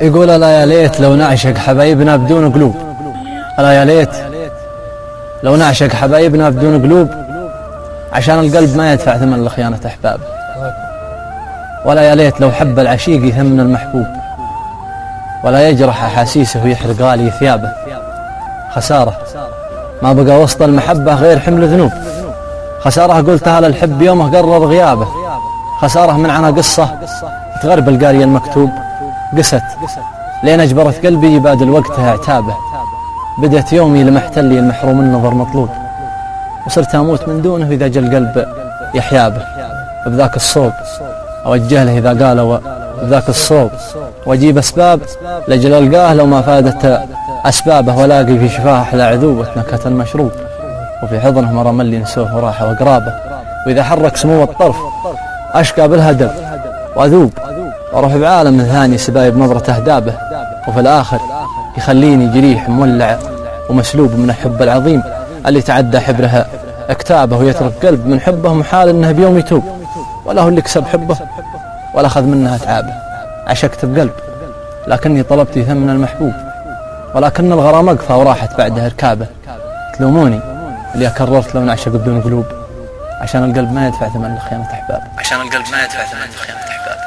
يقول ألا يا ليت لو نعشق حبايبنا بدون قلوب. ألا يا ليت لو نعشق حبايبنا بدون قلوب. عشان القلب ما يدفع ثمن لخيانة أحبابه ولا يا ليت لو حب العشيق يثمن المحبوب. ولا يجرح أحاسيسه ويحرق غالي ثيابه. خسارة. ما بقى وسط المحبة غير حمل ذنوب. خسارة قلتها للحب يومه قرر غيابه. خسارة من عنا قصة تغرب القاري المكتوب. قست. لين أجبرت قلبي يبادل وقتها عتابه بدأت يومي لمحتلي المحروم النظر مطلوب. وصرت أموت من دونه إذا جا القلب يحيابه. بذاك الصوب أوجه له إذا قال بذاك الصوب. وأجيب أسباب لجل ألقاه لو ما فادت أسبابه. ولاقي في شفاه أحلى عذوبة نكهة المشروب. وفي حضنه مرة ملي نسوه وراحة وقرابه. وإذا حرك سمو الطرف أشقى بالهدف وأذوب. وأروح بعالم ثاني سبايب نظرة أهدابه وفي الآخر يخليني جريح مولع ومسلوب من الحب العظيم اللي تعدى حبرها. اكتابه ويترك قلب من حبه محال إنه بيوم يتوب. ولا هو اللي كسب حبه ولا أخذ منها تعابه عشقت بقلب لكني طلبت ثمن المحبوب ولكن الغرام أقفى وراحت بعدها ركابة. تلوموني اللي كررت لو نعشق بدون قلوب. عشان القلب ما يدفع ثمن لخيانة أحباب. عشان القلب ما يدفع ثمن لخيانة أحباب.